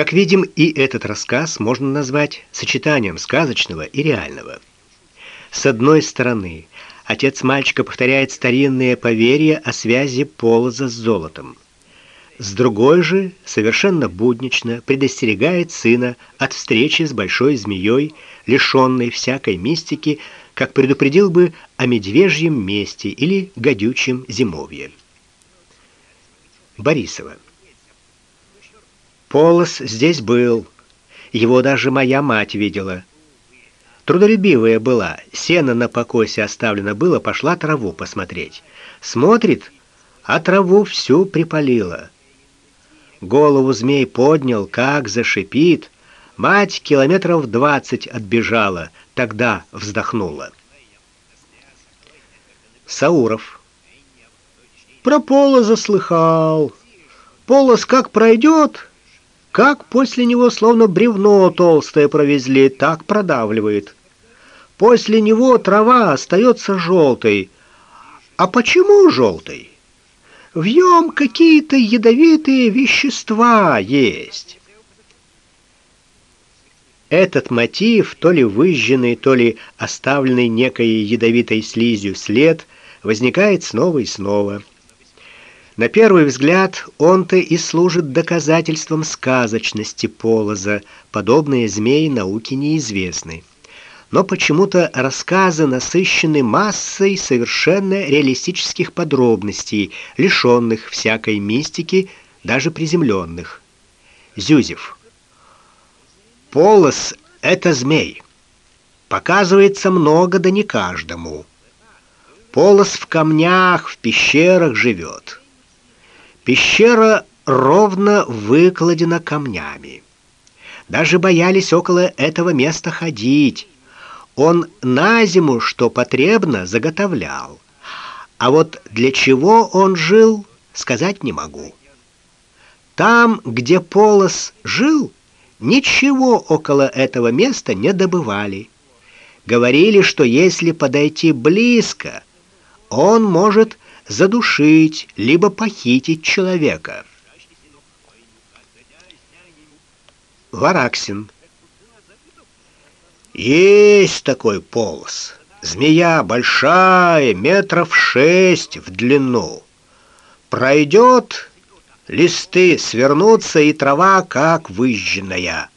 Как видим, и этот рассказ можно назвать сочетанием сказочного и реального. С одной стороны, отец мальчика повторяет старинные поверья о связи полоза с золотом. С другой же, совершенно буднично предостерегает сына от встречи с большой змеей, лишенной всякой мистики, как предупредил бы о медвежьем месте или гадючем зимовье. Борисова Полос здесь был. Его даже моя мать видела. Трудолюбивая была, сено на покосе оставлено было, пошла траву посмотреть. Смотрит, а траву всю припалила. Голову змей поднял, как зашипит. Мать километров двадцать отбежала, тогда вздохнула. Сауров. Про Полоза слыхал. Полос как пройдет, как после него словно бревно толстое провезли, так продавливает. После него трава остается желтой. А почему желтой? В нем какие-то ядовитые вещества есть. Этот мотив, то ли выжженный, то ли оставленный некой ядовитой слизью след, возникает снова и снова. На первый взгляд, он-то и служит доказательством сказочности полоза. Подобные змеи науке неизвестны. Но почему-то рассказы насыщены массой совершенно реалистических подробностей, лишенных всякой мистики, даже приземленных. Зюзев. Полос это змей. Показывается много, да не каждому. Полос в камнях, в пещерах живет. Пещера ровно выкладена камнями. Даже боялись около этого места ходить. Он на зиму, что потребно, заготовлял. А вот для чего он жил, сказать не могу. Там, где Полос жил, ничего около этого места не добывали. Говорили, что если подойти близко, он может задушить либо похитить человека. Вараксин. Есть такой полос. Змея большая, метров шесть в длину. Пройдет, листы свернутся, и трава как выжженная.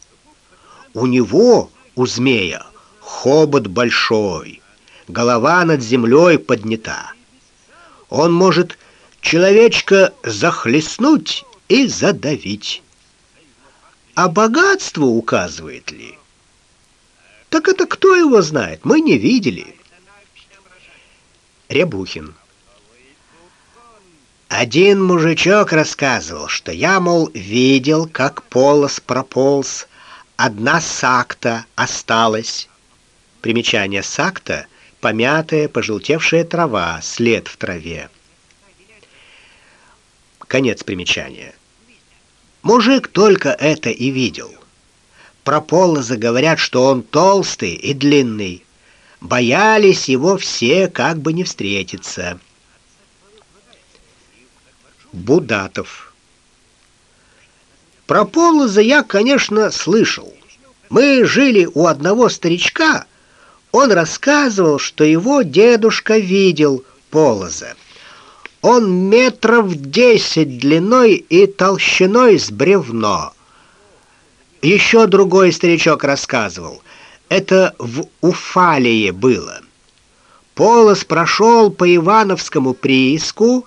У него, у змея, хобот большой, голова над землей поднята. Он может человечка захлестнуть и задавить. А богатство указывает ли? Так это кто его знает? Мы не видели. Рябухин. Один мужичок рассказывал, что я, мол, видел, как полос прополз, одна сакта осталась. Примечание сакта помятая, пожелтевшая трава, след в траве. Конец примечания. Мужик только это и видел. Про Полоза говорят, что он толстый и длинный. Боялись его все, как бы не встретиться. Будатов. Про Полоза я, конечно, слышал. Мы жили у одного старичка, он рассказывал, что его дедушка видел полоза. Он метров десять длиной и толщиной с бревно. Еще другой старичок рассказывал. Это в Уфалии было. Полос прошел по Ивановскому прииску,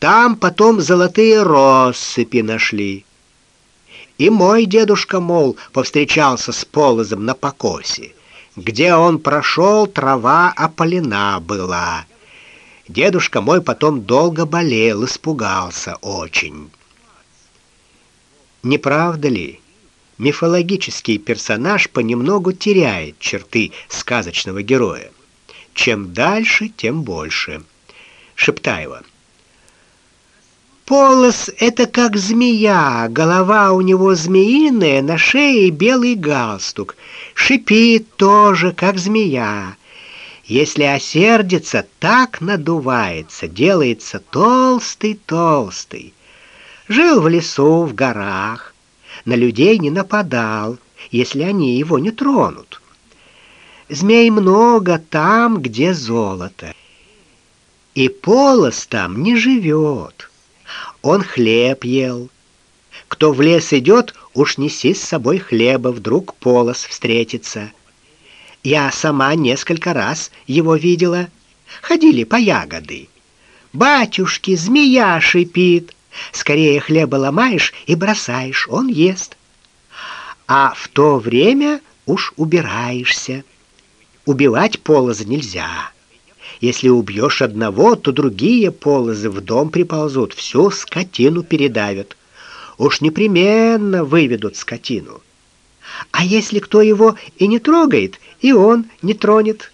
там потом золотые россыпи нашли. И мой дедушка, мол, повстречался с Полозом на покосе. Где он прошел, трава опалена была. Дедушка мой потом долго болел, испугался очень. Не правда ли? Мифологический персонаж понемногу теряет черты сказочного героя. Чем дальше, тем больше. Шептаева. Полос это как змея, голова у него змеиная, на шее белый галстук. Шипит тоже как змея. Если осердится, так надувается, делается толстый-толстый. Жил в лесу, в горах. на людей не нападал, если они его не тронут. Змей много там, где золото. И полос там не живет. Он хлеб ел. Кто в лес идет, уж неси с собой хлеба, вдруг полос встретится. Я сама несколько раз его видела. Ходили по ягоды. Батюшки, змея шипит. Скорее хлеба ломаешь и бросаешь, он ест. А в то время уж убираешься. Убивать полоза нельзя. Если убьешь одного, то другие полозы в дом приползут, всю скотину передавят. Уж непременно выведут скотину. А если кто его и не трогает, и он не тронет,